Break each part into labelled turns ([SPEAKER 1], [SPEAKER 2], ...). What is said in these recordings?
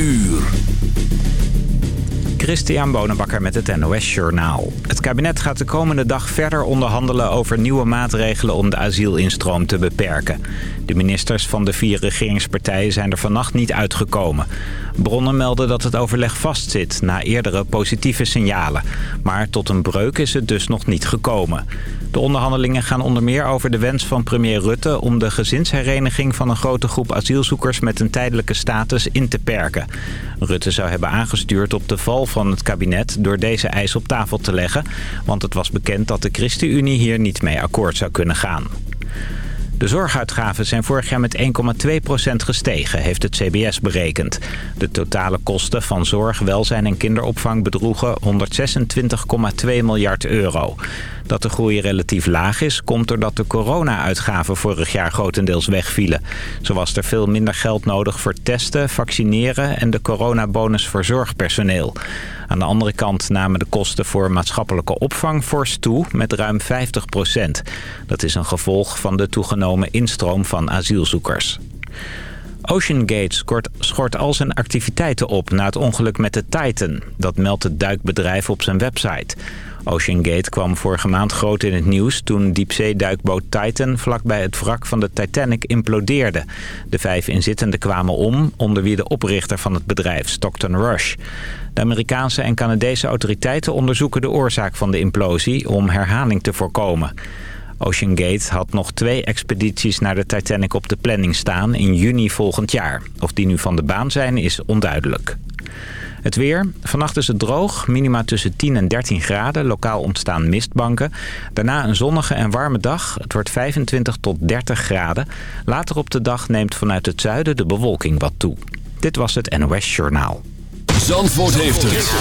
[SPEAKER 1] uur.
[SPEAKER 2] Christian Bonenbakker met het NOS Journaal. Het kabinet gaat de komende dag verder onderhandelen over nieuwe maatregelen om de asielinstroom te beperken. De ministers van de vier regeringspartijen zijn er vannacht niet uitgekomen. Bronnen melden dat het overleg vastzit na eerdere positieve signalen. Maar tot een breuk is het dus nog niet gekomen. De onderhandelingen gaan onder meer over de wens van premier Rutte... om de gezinshereniging van een grote groep asielzoekers met een tijdelijke status in te perken. Rutte zou hebben aangestuurd op de val van het kabinet door deze eis op tafel te leggen... want het was bekend dat de ChristenUnie hier niet mee akkoord zou kunnen gaan. De zorguitgaven zijn vorig jaar met 1,2% gestegen, heeft het CBS berekend. De totale kosten van zorg, welzijn en kinderopvang bedroegen 126,2 miljard euro. Dat de groei relatief laag is, komt doordat de corona-uitgaven vorig jaar grotendeels wegvielen. Zo was er veel minder geld nodig voor testen, vaccineren en de coronabonus voor zorgpersoneel. Aan de andere kant namen de kosten voor maatschappelijke opvang fors toe met ruim 50 procent. Dat is een gevolg van de toegenomen instroom van asielzoekers. OceanGate schort, schort al zijn activiteiten op na het ongeluk met de Titan. Dat meldt het duikbedrijf op zijn website. OceanGate kwam vorige maand groot in het nieuws toen diepzeeduikboot Titan vlakbij het wrak van de Titanic implodeerde. De vijf inzittenden kwamen om, onder wie de oprichter van het bedrijf, Stockton Rush. De Amerikaanse en Canadese autoriteiten onderzoeken de oorzaak van de implosie om herhaling te voorkomen. OceanGate had nog twee expedities naar de Titanic op de planning staan in juni volgend jaar. Of die nu van de baan zijn is onduidelijk. Het weer. Vannacht is het droog. Minima tussen 10 en 13 graden. Lokaal ontstaan mistbanken. Daarna een zonnige en warme dag. Het wordt 25 tot 30 graden. Later op de dag neemt vanuit het zuiden de bewolking wat toe. Dit was het NOS Journaal.
[SPEAKER 1] Zandvoort heeft het.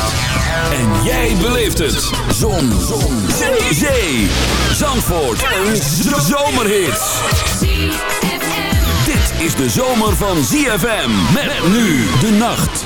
[SPEAKER 1] En jij beleeft het. Zon. Zon. Zee. Zee. Zandvoort. Een zomerhit. Dit is de zomer van ZFM. Met nu de nacht.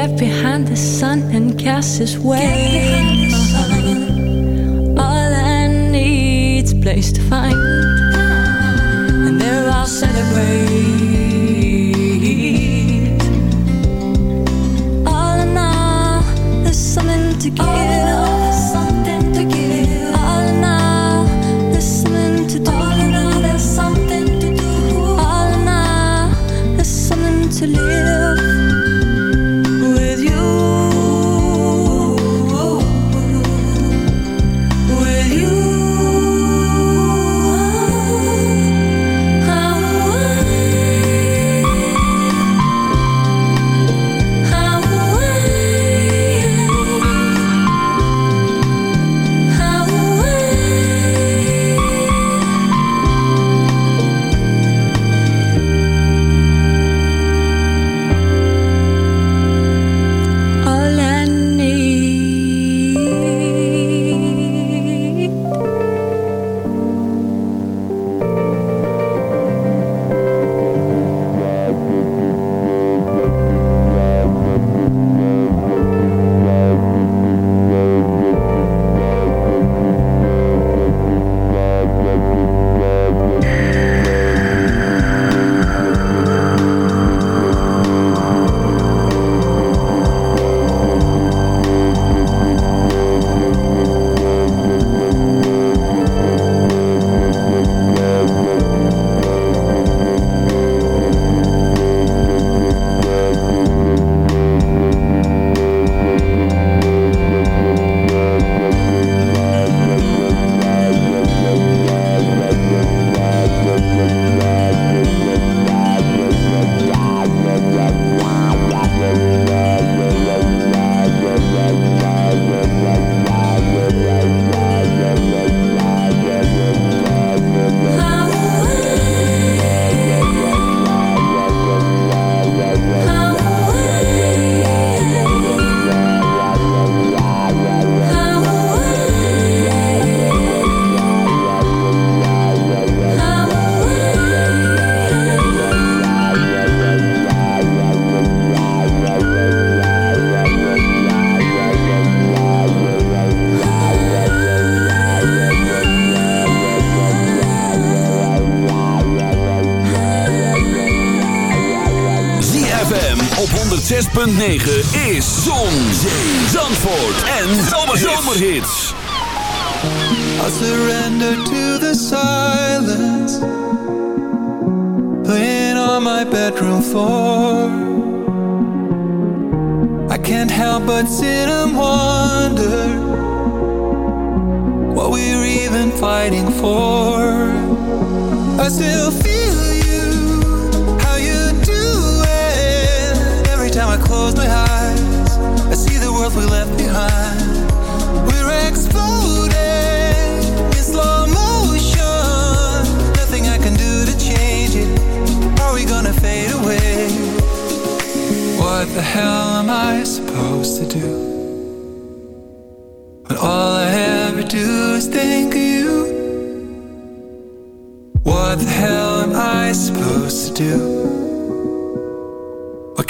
[SPEAKER 3] Get behind the sun and cast his way. All I need's place to find, and there I'll celebrate. All in all, there's something to give.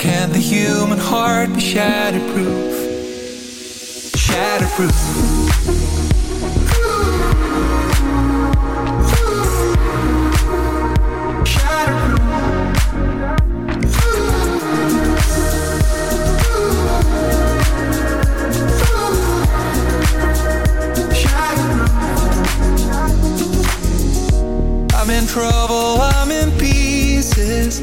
[SPEAKER 3] Can't the human heart be shatterproof? Shatterproof. Shatterproof. I'm in trouble, I'm in pieces.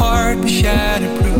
[SPEAKER 3] heart be shattered proof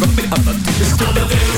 [SPEAKER 4] It's gonna be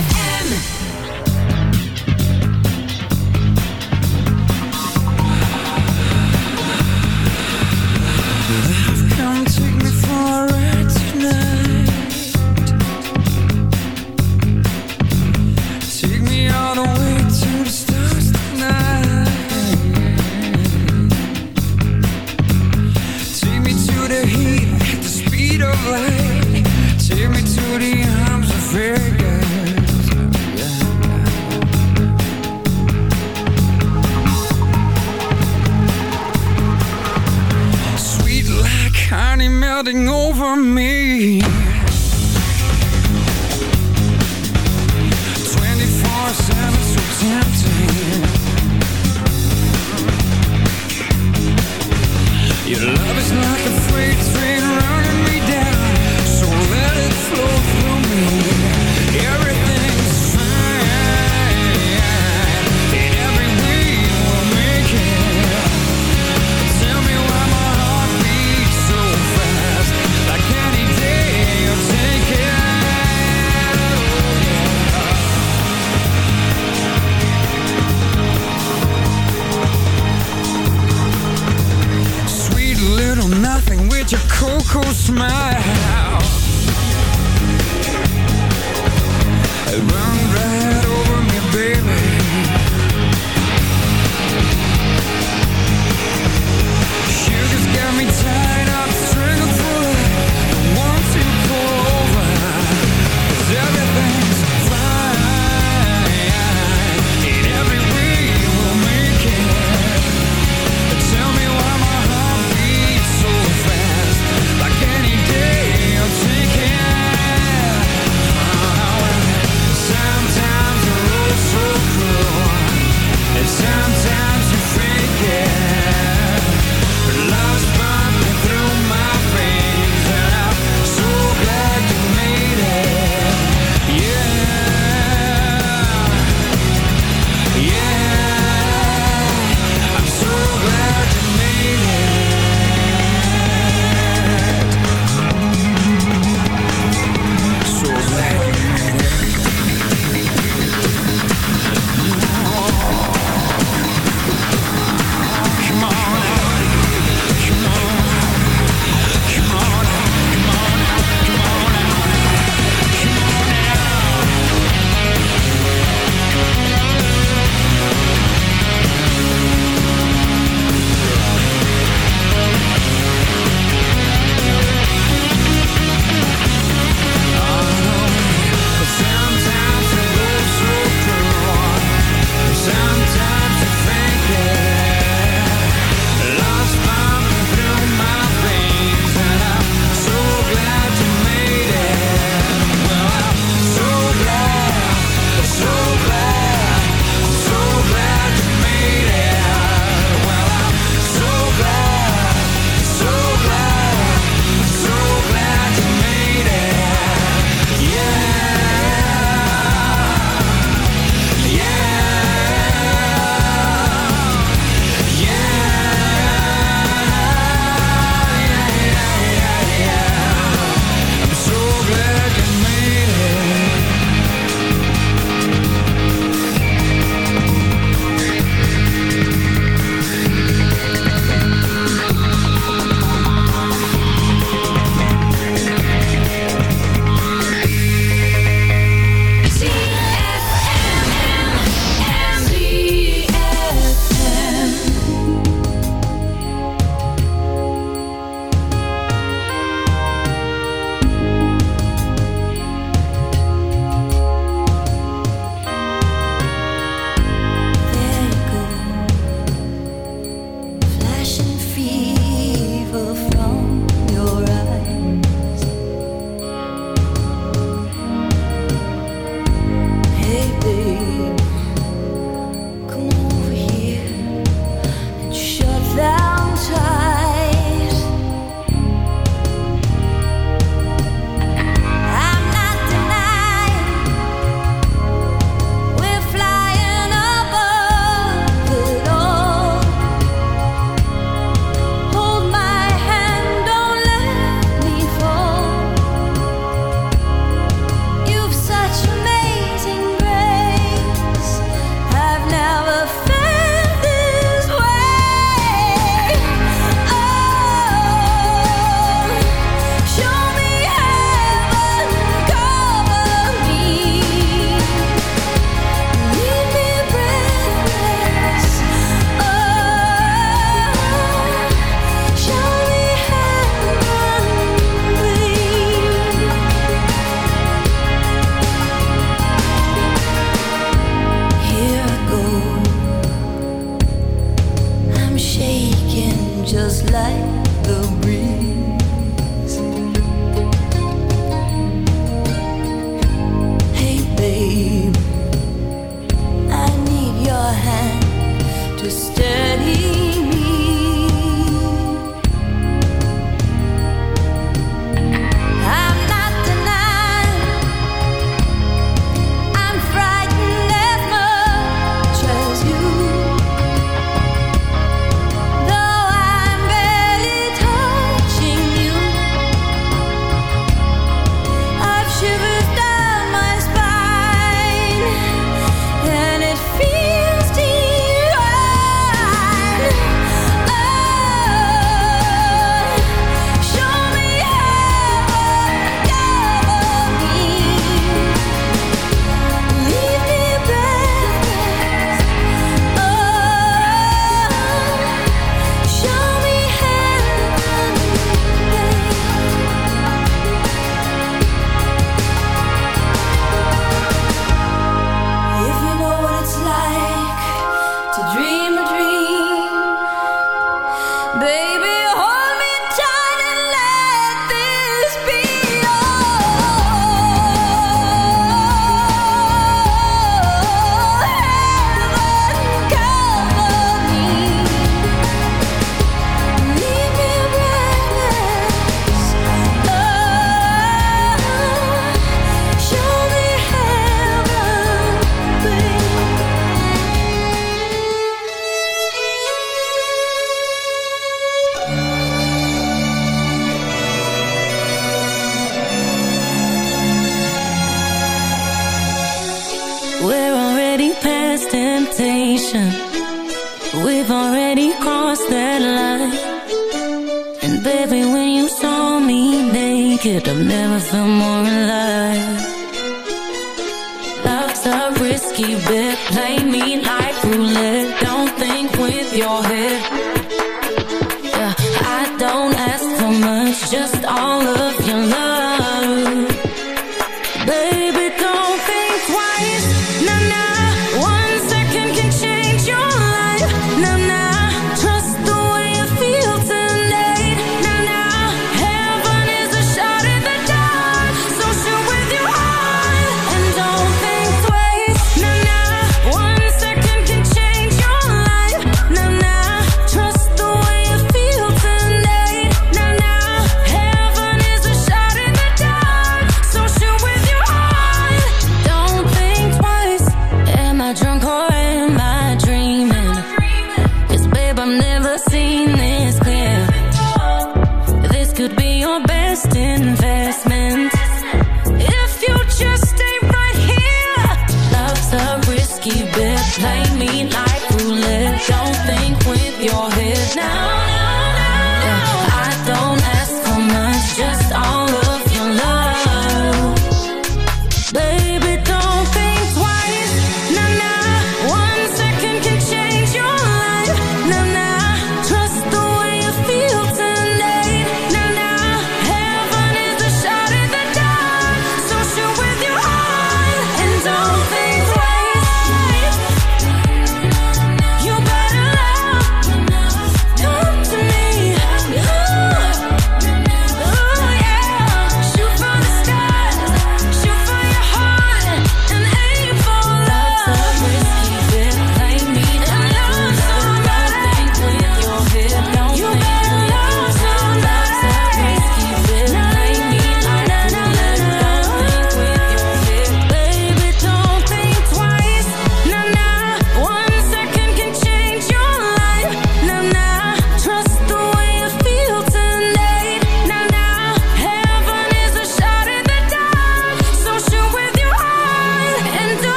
[SPEAKER 5] not afraid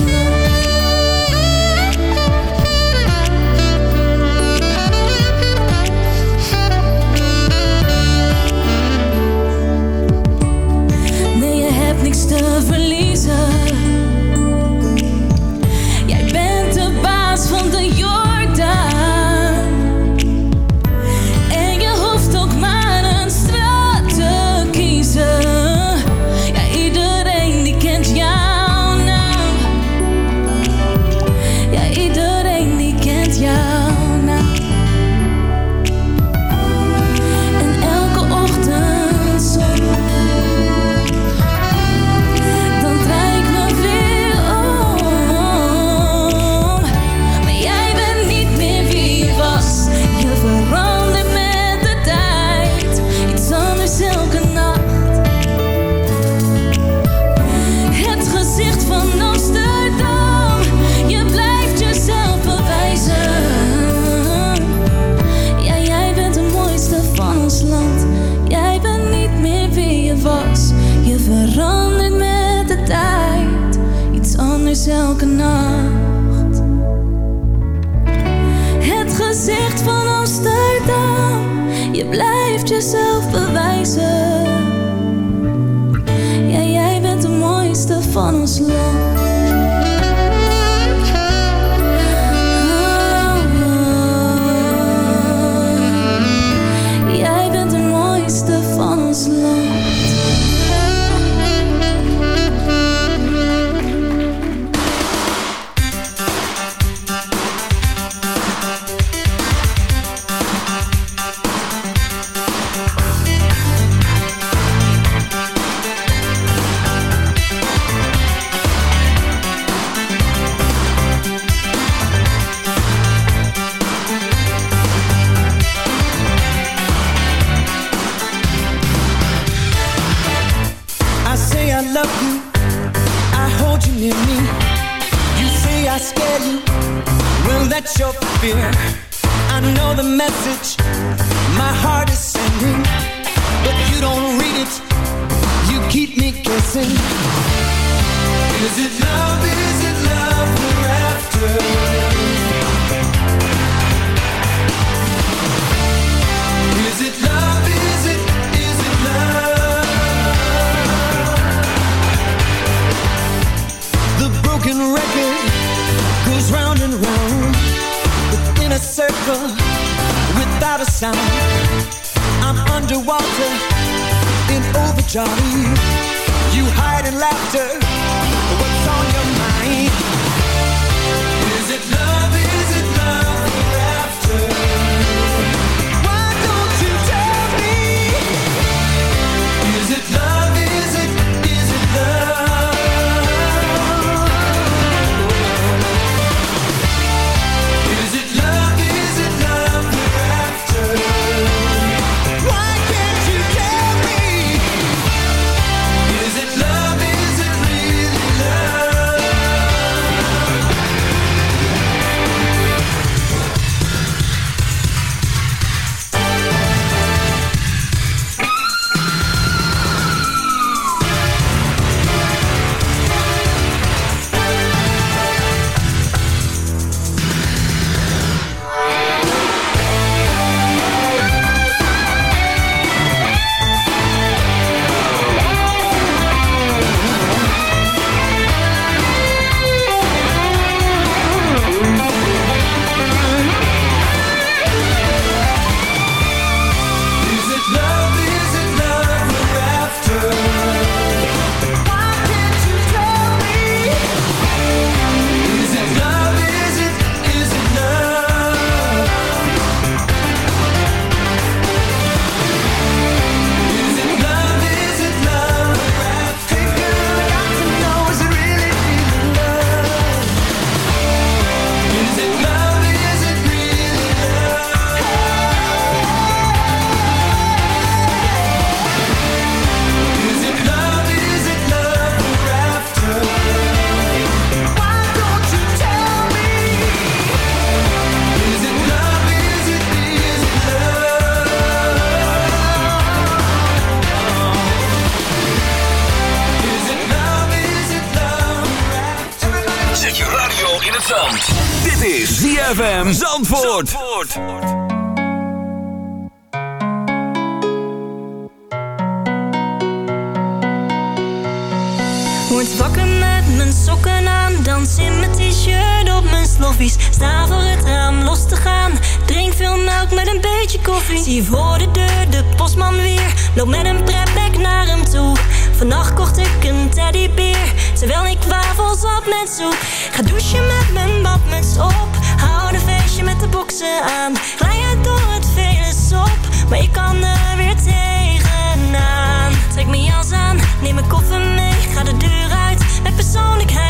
[SPEAKER 6] snow. Ga Glij uit door het vele op, maar ik kan er weer tegenaan. Trek mijn jas aan, neem mijn koffer mee, ga de deur uit met persoonlijkheid.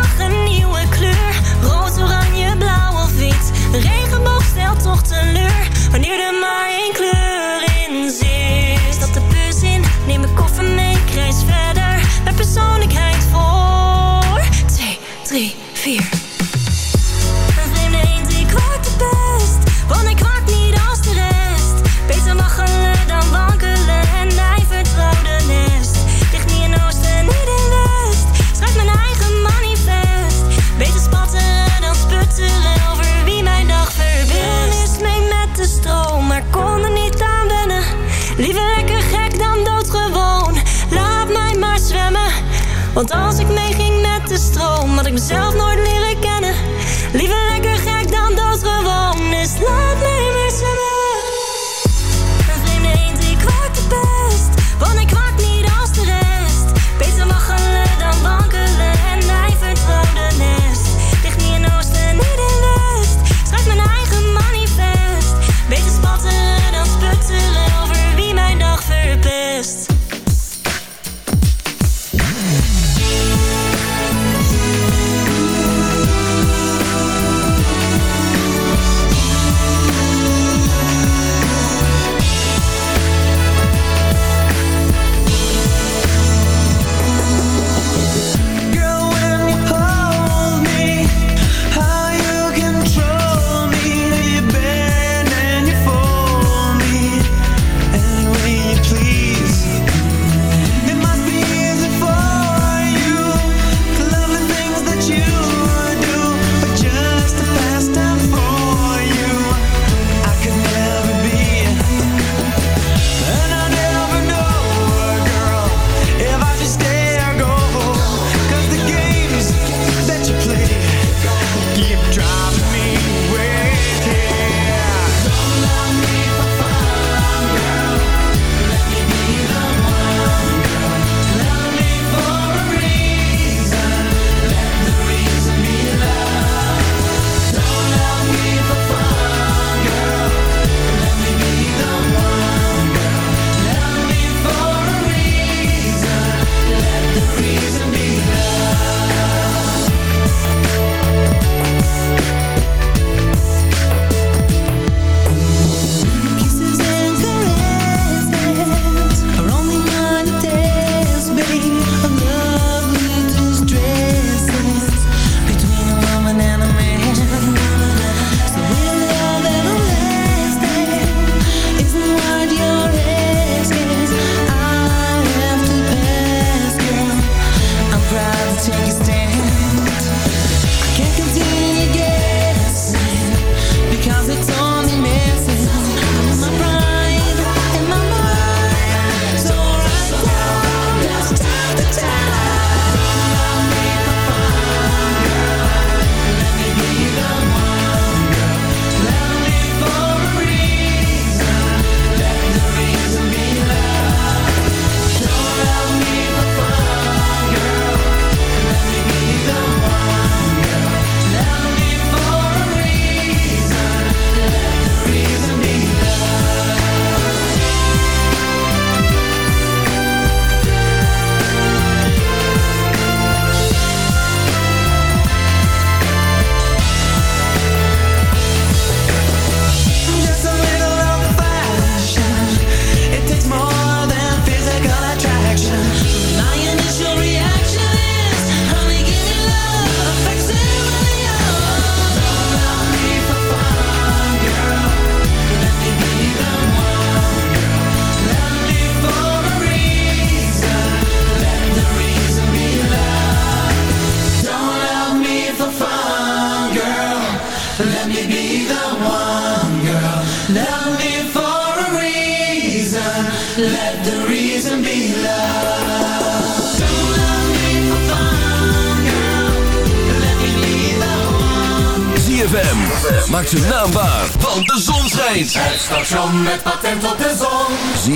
[SPEAKER 7] 먼저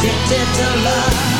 [SPEAKER 7] addicted to love.